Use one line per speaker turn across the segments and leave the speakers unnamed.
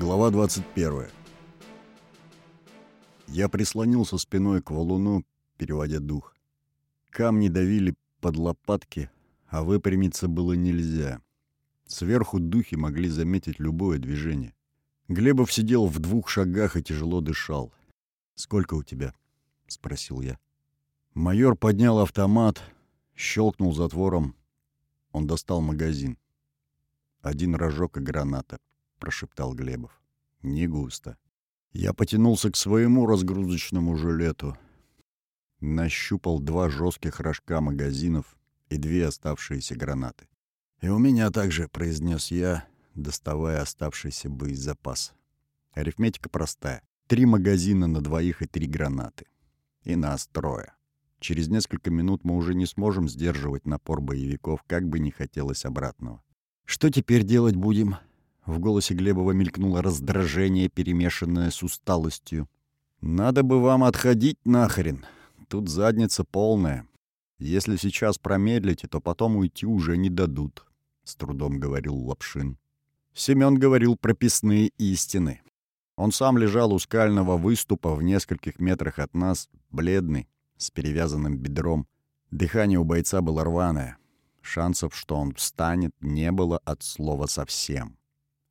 Глава 21. Я прислонился спиной к валуну, переводя дух. Камни давили под лопатки, а выпрямиться было нельзя. Сверху духи могли заметить любое движение. Глебов сидел в двух шагах и тяжело дышал. «Сколько у тебя?» — спросил я. Майор поднял автомат, щелкнул затвором. Он достал магазин. «Один рожок и граната», — прошептал Глебов. «Не густо». Я потянулся к своему разгрузочному жилету. Нащупал два жестких рожка магазинов и две оставшиеся гранаты. «И у меня также», — произнес я, доставая оставшийся боезапас. Арифметика простая. Три магазина на двоих и три гранаты. И нас трое. Через несколько минут мы уже не сможем сдерживать напор боевиков, как бы ни хотелось обратного. «Что теперь делать будем?» В голосе Глебова мелькнуло раздражение, перемешанное с усталостью. «Надо бы вам отходить нахрен. Тут задница полная. Если сейчас промедлите, то потом уйти уже не дадут», — с трудом говорил Лапшин. Семён говорил прописные истины. Он сам лежал у скального выступа в нескольких метрах от нас, бледный, с перевязанным бедром. Дыхание у бойца было рваное. Шансов, что он встанет, не было от слова совсем.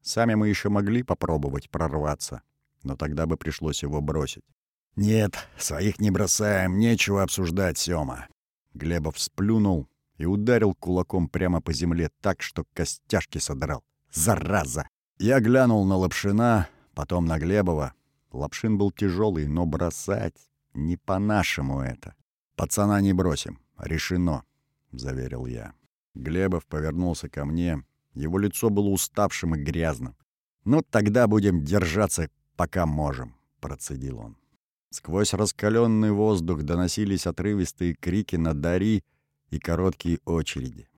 Сами мы еще могли попробовать прорваться, но тогда бы пришлось его бросить. «Нет, своих не бросаем, нечего обсуждать, Сёма». Глебов сплюнул и ударил кулаком прямо по земле так, что костяшки содрал. «Зараза!» Я глянул на Лапшина, потом на Глебова. Лапшин был тяжелый, но бросать не по-нашему это. «Пацана не бросим. Решено», — заверил я. Глебов повернулся ко мне. Его лицо было уставшим и грязным. «Ну, тогда будем держаться, пока можем», — процедил он. Сквозь раскаленный воздух доносились отрывистые крики на Дари и короткие очереди.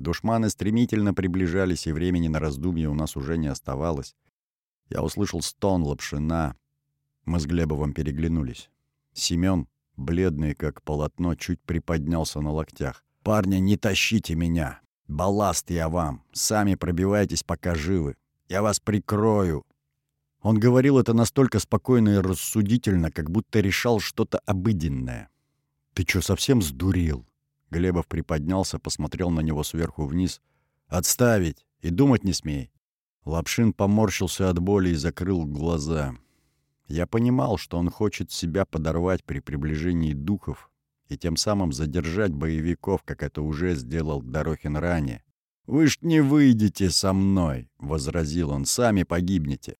Душманы стремительно приближались, и времени на раздумье у нас уже не оставалось. Я услышал стон лапшина. Мы с Глебовым переглянулись. Семён, бледный как полотно, чуть приподнялся на локтях. «Парня, не тащите меня! Балласт я вам! Сами пробивайтесь, пока живы! Я вас прикрою!» Он говорил это настолько спокойно и рассудительно, как будто решал что-то обыденное. «Ты чё, совсем сдурел?» Глебов приподнялся, посмотрел на него сверху вниз. «Отставить! И думать не смей!» Лапшин поморщился от боли и закрыл глаза. Я понимал, что он хочет себя подорвать при приближении духов и тем самым задержать боевиков, как это уже сделал Дорохин ранее. «Вы ж не выйдете со мной!» — возразил он. «Сами погибнете!»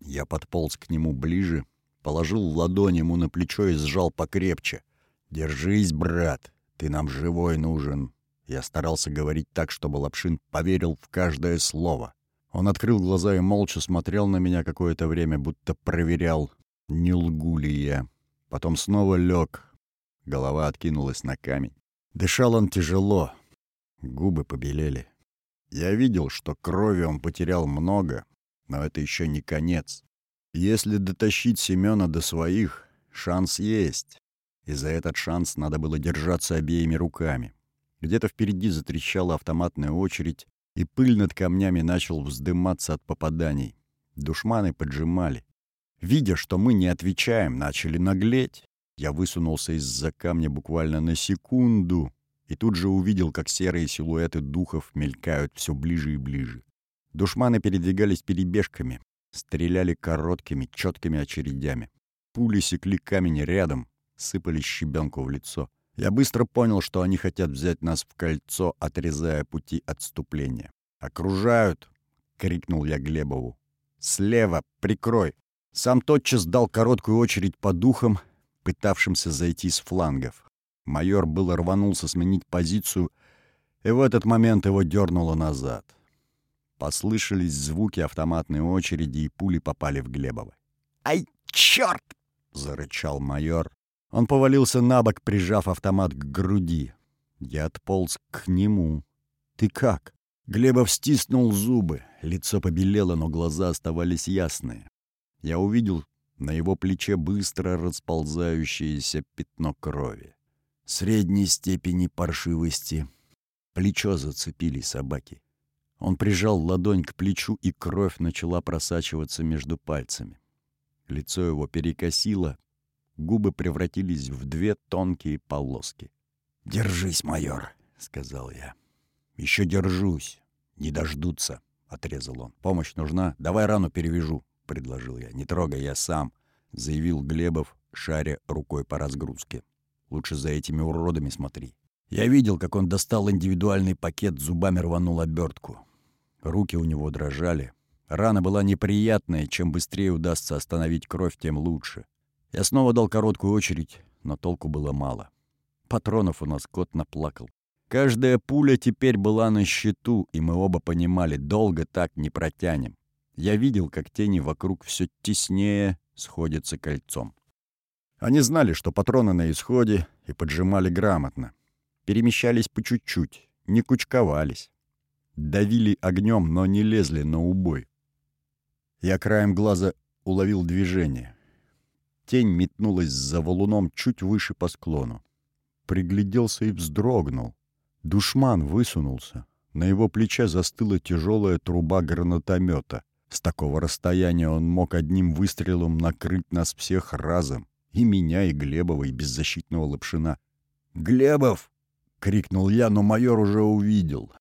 Я подполз к нему ближе, положил ладонь ему на плечо и сжал покрепче. «Держись, брат, ты нам живой нужен!» Я старался говорить так, чтобы Лапшин поверил в каждое слово. Он открыл глаза и молча смотрел на меня какое-то время, будто проверял, не лгу ли я. Потом снова лег. Голова откинулась на камень. Дышал он тяжело. Губы побелели. Я видел, что крови он потерял много, но это еще не конец. Если дотащить Семена до своих, шанс есть. И за этот шанс надо было держаться обеими руками. Где-то впереди затрещала автоматная очередь, и пыль над камнями начал вздыматься от попаданий. Душманы поджимали. Видя, что мы не отвечаем, начали наглеть. Я высунулся из-за камня буквально на секунду и тут же увидел, как серые силуэты духов мелькают все ближе и ближе. Душманы передвигались перебежками, стреляли короткими, четкими очередями. Пули секли камень рядом, сыпали щебенку в лицо. Я быстро понял, что они хотят взять нас в кольцо, отрезая пути отступления. «Окружают!» — крикнул я Глебову. «Слева! Прикрой!» Сам тотчас дал короткую очередь по духам, пытавшимся зайти с флангов. Майор было рванулся сменить позицию, и в этот момент его дернуло назад. Послышались звуки автоматной очереди, и пули попали в Глебова. «Ай, черт!» — зарычал майор, он повалился на бок, прижав автомат к груди. Я отполз к нему. «Ты как?» Глебов стиснул зубы. Лицо побелело, но глаза оставались ясные. Я увидел на его плече быстро расползающееся пятно крови. Средней степени паршивости. Плечо зацепили собаки. Он прижал ладонь к плечу, и кровь начала просачиваться между пальцами. Лицо его перекосило, губы превратились в две тонкие полоски. «Держись, майор», — сказал я. «Еще держусь. Не дождутся», — отрезал он. «Помощь нужна? Давай рану перевяжу», — предложил я. «Не трогай, я сам», — заявил Глебов, шаря рукой по разгрузке. «Лучше за этими уродами смотри». Я видел, как он достал индивидуальный пакет, зубами рванул обертку. Руки у него дрожали. Рана была неприятная, чем быстрее удастся остановить кровь, тем лучше. Я снова дал короткую очередь, но толку было мало. Патронов у нас кот наплакал. Каждая пуля теперь была на счету, и мы оба понимали, долго так не протянем. Я видел, как тени вокруг все теснее сходятся кольцом. Они знали, что патроны на исходе, и поджимали грамотно. Перемещались по чуть-чуть, не кучковались. Давили огнем, но не лезли на убой. Я краем глаза уловил движение. Тень метнулась за валуном чуть выше по склону. Пригляделся и вздрогнул. Душман высунулся. На его плече застыла тяжелая труба гранатомета. С такого расстояния он мог одним выстрелом накрыть нас всех разом. И меня, и Глебова, и беззащитного Лапшина. «Глебов!» — крикнул я, но майор уже увидел.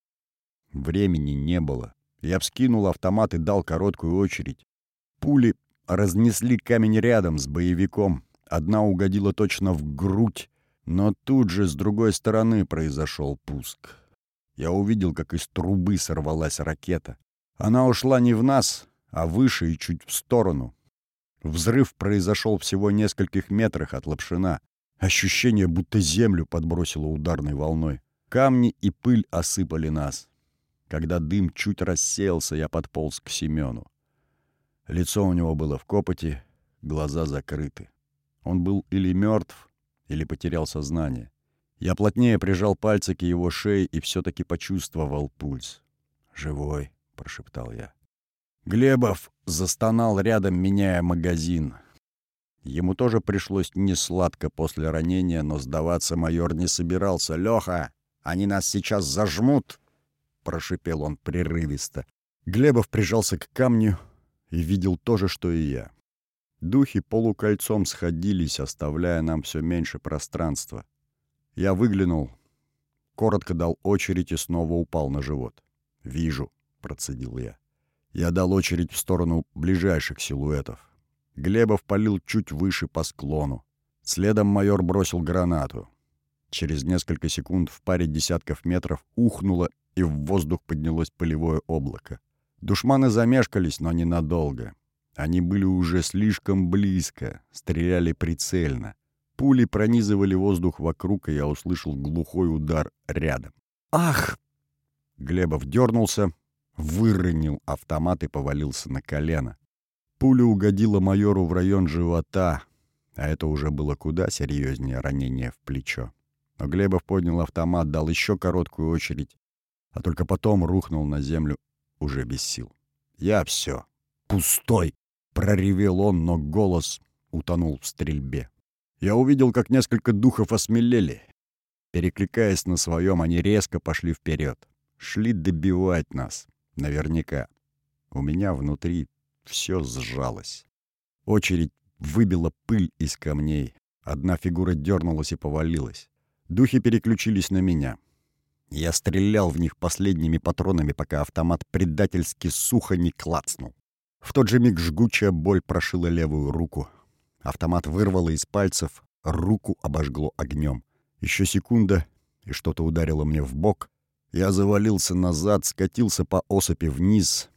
Времени не было. Я вскинул автомат и дал короткую очередь. Пули разнесли камень рядом с боевиком. Одна угодила точно в грудь, но тут же с другой стороны произошел пуск. Я увидел, как из трубы сорвалась ракета. Она ушла не в нас, а выше и чуть в сторону. Взрыв произошел всего в нескольких метрах от лапшина. Ощущение, будто землю подбросило ударной волной. Камни и пыль осыпали нас. Когда дым чуть рассеялся, я подполз к Семену. Лицо у него было в копоти, глаза закрыты. Он был или мертв, или потерял сознание. Я плотнее прижал пальцы к его шее и все-таки почувствовал пульс. «Живой», — прошептал я. Глебов застонал рядом, меняя магазин. Ему тоже пришлось несладко после ранения, но сдаваться майор не собирался. «Леха, они нас сейчас зажмут!» прошипел он прерывисто. Глебов прижался к камню и видел то же, что и я. Духи полукольцом сходились, оставляя нам все меньше пространства. Я выглянул, коротко дал очередь и снова упал на живот. «Вижу», — процедил я. Я дал очередь в сторону ближайших силуэтов. Глебов палил чуть выше по склону. Следом майор бросил гранату. Через несколько секунд в паре десятков метров ухнуло и в воздух поднялось пылевое облако. Душманы замешкались, но ненадолго. Они были уже слишком близко, стреляли прицельно. Пули пронизывали воздух вокруг, и я услышал глухой удар рядом. «Ах!» Глебов дернулся, выронил автомат и повалился на колено. Пуля угодила майору в район живота, а это уже было куда серьезнее ранение в плечо. Но Глебов поднял автомат, дал еще короткую очередь а только потом рухнул на землю уже без сил. «Я все. Пустой!» — проревел он, но голос утонул в стрельбе. Я увидел, как несколько духов осмелели. Перекликаясь на своем, они резко пошли вперед. Шли добивать нас. Наверняка. У меня внутри все сжалось. Очередь выбила пыль из камней. Одна фигура дернулась и повалилась. Духи переключились на меня. Я стрелял в них последними патронами, пока автомат предательски сухо не клацнул. В тот же миг жгучая боль прошила левую руку. Автомат вырвало из пальцев, руку обожгло огнем. Еще секунда, и что-то ударило мне в бок. Я завалился назад, скатился по осыпи вниз.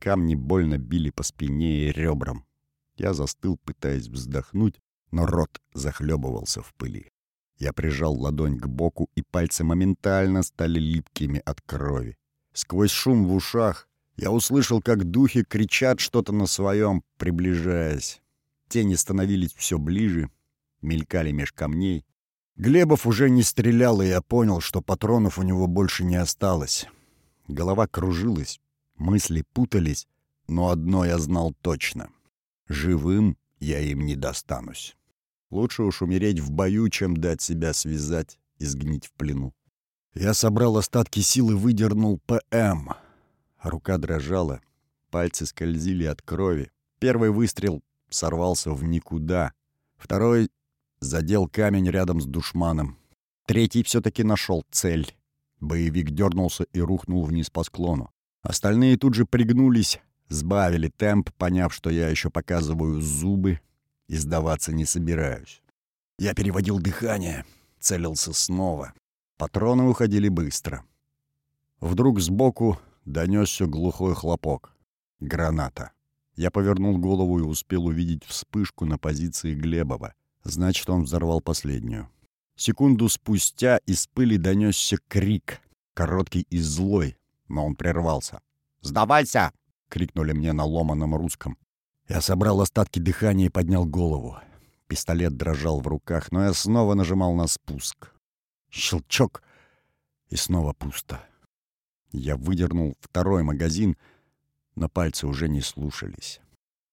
Камни больно били по спине и ребрам. Я застыл, пытаясь вздохнуть, но рот захлебывался в пыли. Я прижал ладонь к боку, и пальцы моментально стали липкими от крови. Сквозь шум в ушах я услышал, как духи кричат что-то на своем, приближаясь. Тени становились все ближе, мелькали меж камней. Глебов уже не стрелял, и я понял, что патронов у него больше не осталось. Голова кружилась, мысли путались, но одно я знал точно. Живым я им не достанусь. Лучше уж умереть в бою, чем дать себя связать и сгнить в плену. Я собрал остатки сил и выдернул ПМ. Рука дрожала, пальцы скользили от крови. Первый выстрел сорвался в никуда. Второй задел камень рядом с душманом. Третий все-таки нашел цель. Боевик дернулся и рухнул вниз по склону. Остальные тут же пригнулись, сбавили темп, поняв, что я еще показываю зубы и сдаваться не собираюсь. Я переводил дыхание, целился снова. Патроны уходили быстро. Вдруг сбоку донесся глухой хлопок. Граната. Я повернул голову и успел увидеть вспышку на позиции Глебова. Значит, он взорвал последнюю. Секунду спустя из пыли донесся крик, короткий и злой, но он прервался. «Сдавайся!» — крикнули мне на ломаном русском. Я собрал остатки дыхания и поднял голову. Пистолет дрожал в руках, но я снова нажимал на спуск. Щелчок, и снова пусто. Я выдернул второй магазин, но пальцы уже не слушались.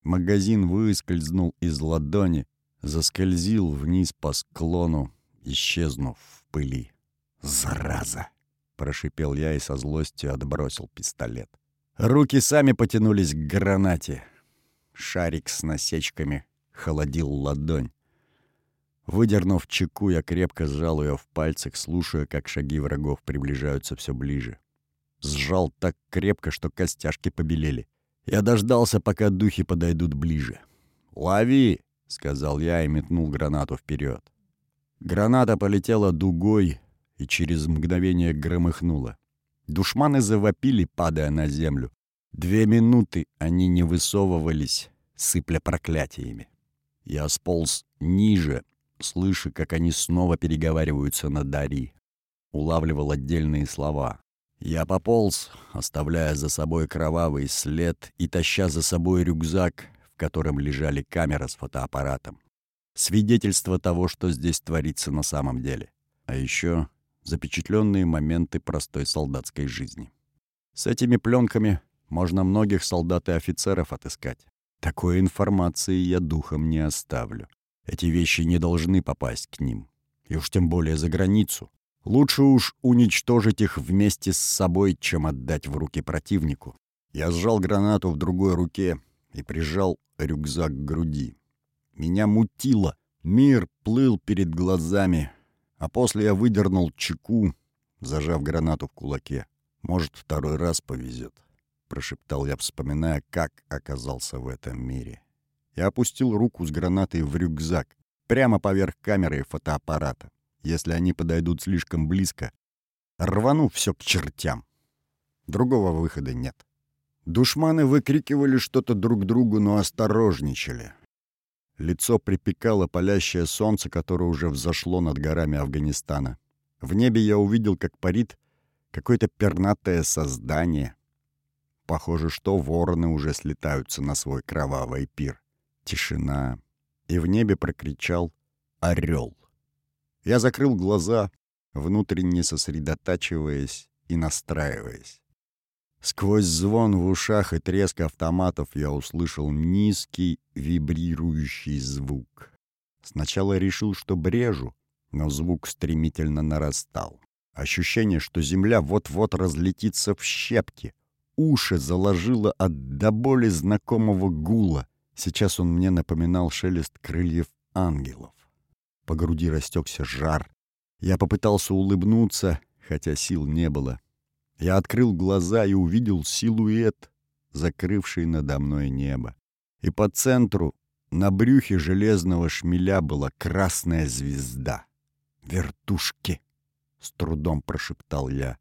Магазин выскользнул из ладони, заскользил вниз по склону, исчезнув в пыли. «Зараза!» — прошипел я и со злостью отбросил пистолет. Руки сами потянулись к гранате. Шарик с насечками холодил ладонь. Выдернув чеку, я крепко сжал ее в пальцах, слушая, как шаги врагов приближаются все ближе. Сжал так крепко, что костяшки побелели. Я дождался, пока духи подойдут ближе. «Лови!» — сказал я и метнул гранату вперед. Граната полетела дугой и через мгновение громыхнула. Душманы завопили, падая на землю. Две минуты они не высовывались, сыпля проклятиями. Я сполз ниже, слыша, как они снова переговариваются на Дари. Улавливал отдельные слова. Я пополз, оставляя за собой кровавый след и таща за собой рюкзак, в котором лежали камера с фотоаппаратом. Свидетельство того, что здесь творится на самом деле. А еще запечатленные моменты простой солдатской жизни. С этими пленками можно многих солдат и офицеров отыскать. Такой информации я духом не оставлю. Эти вещи не должны попасть к ним. И уж тем более за границу. Лучше уж уничтожить их вместе с собой, чем отдать в руки противнику. Я сжал гранату в другой руке и прижал рюкзак к груди. Меня мутило. Мир плыл перед глазами. А после я выдернул чеку, зажав гранату в кулаке. Может, второй раз повезет, прошептал я, вспоминая, как оказался в этом мире. Я опустил руку с гранатой в рюкзак, прямо поверх камеры и фотоаппарата. Если они подойдут слишком близко, рвану все к чертям. Другого выхода нет. Душманы выкрикивали что-то друг другу, но осторожничали. Лицо припекало палящее солнце, которое уже взошло над горами Афганистана. В небе я увидел, как парит какое-то пернатое создание. Похоже, что вороны уже слетаются на свой кровавый пир. Тишина. И в небе прокричал орел. Я закрыл глаза, внутренне сосредотачиваясь и настраиваясь. Сквозь звон в ушах и треск автоматов я услышал низкий вибрирующий звук. Сначала решил, что брежу, но звук стремительно нарастал. Ощущение, что земля вот-вот разлетится в щепки. Уши заложило от до боли знакомого гула. Сейчас он мне напоминал шелест крыльев ангелов. По груди растекся жар. Я попытался улыбнуться, хотя сил не было. Я открыл глаза и увидел силуэт, закрывший надо мной небо. И по центру, на брюхе железного шмеля была красная звезда. «Вертушки!» — с трудом прошептал я.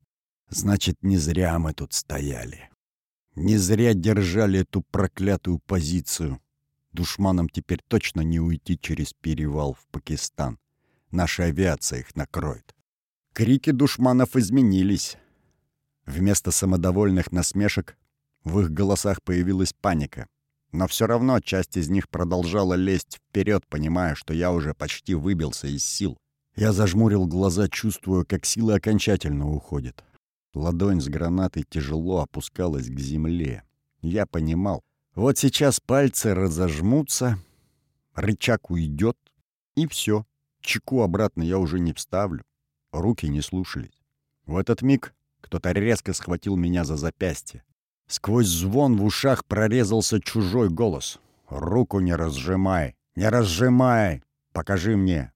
«Значит, не зря мы тут стояли. Не зря держали эту проклятую позицию. Душманам теперь точно не уйти через перевал в Пакистан. Наша авиация их накроет. Крики душманов изменились. Вместо самодовольных насмешек в их голосах появилась паника. Но все равно часть из них продолжала лезть вперед, понимая, что я уже почти выбился из сил. Я зажмурил глаза, чувствуя, как сила окончательно уходит. Ладонь с гранатой тяжело опускалась к земле. Я понимал, вот сейчас пальцы разожмутся, рычаг уйдет, и все. Чеку обратно я уже не вставлю. Руки не слушались. В этот миг кто-то резко схватил меня за запястье. Сквозь звон в ушах прорезался чужой голос. «Руку не разжимай! Не разжимай! Покажи мне!»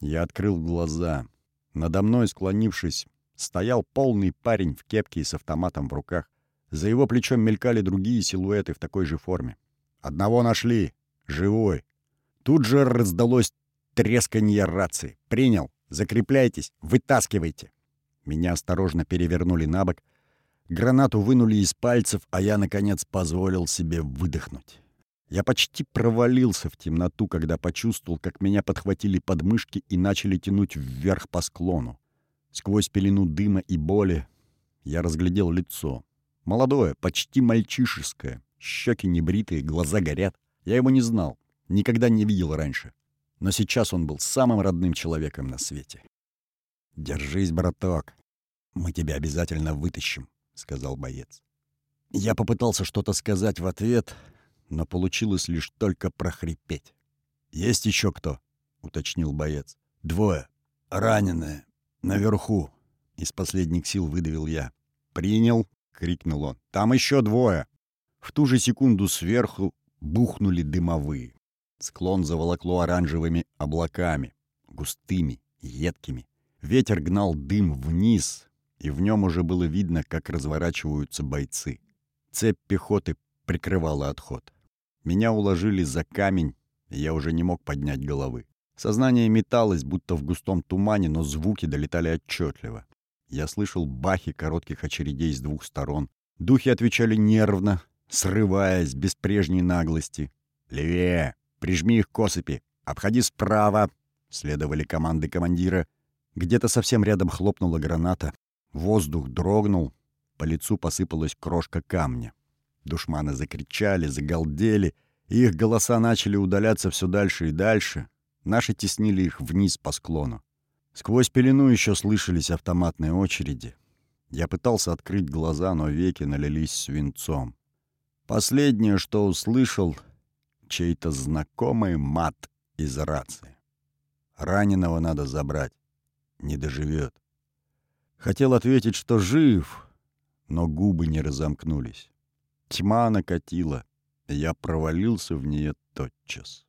Я открыл глаза. Надо мной, склонившись, стоял полный парень в кепке и с автоматом в руках. За его плечом мелькали другие силуэты в такой же форме. «Одного нашли! Живой!» Тут же раздалось тресканье рации. «Принял! Закрепляйтесь! Вытаскивайте!» Меня осторожно перевернули на бок. Гранату вынули из пальцев, а я, наконец, позволил себе выдохнуть. Я почти провалился в темноту, когда почувствовал, как меня подхватили подмышки и начали тянуть вверх по склону. Сквозь пелену дыма и боли я разглядел лицо. Молодое, почти мальчишеское. Щеки небритые, глаза горят. Я его не знал, никогда не видел раньше. Но сейчас он был самым родным человеком на свете. «Держись, браток. Мы тебя обязательно вытащим», — сказал боец. Я попытался что-то сказать в ответ, но получилось лишь только прохрипеть. «Есть еще кто?» — уточнил боец. «Двое. Раненые. Наверху». Из последних сил выдавил я. «Принял», — крикнул он. «Там еще двое». В ту же секунду сверху бухнули дымовые. Склон заволокло оранжевыми облаками, густыми, едкими. Ветер гнал дым вниз, и в нем уже было видно, как разворачиваются бойцы. Цепь пехоты прикрывала отход. Меня уложили за камень, и я уже не мог поднять головы. Сознание металось, будто в густом тумане, но звуки долетали отчетливо. Я слышал бахи коротких очередей с двух сторон. Духи отвечали нервно, срываясь, без прежней наглости. «Левее! Прижми их к осыпи! Обходи справа!» — следовали команды командира. Где-то совсем рядом хлопнула граната. Воздух дрогнул, по лицу посыпалась крошка камня. Душманы закричали, загалдели, их голоса начали удаляться все дальше и дальше. Наши теснили их вниз по склону. Сквозь пелену еще слышались автоматные очереди. Я пытался открыть глаза, но веки налились свинцом. Последнее, что услышал, чей-то знакомый мат из рации. Раненого надо забрать. Не доживет. Хотел ответить, что жив, но губы не разомкнулись. Тьма накатила, и я провалился в нее тотчас.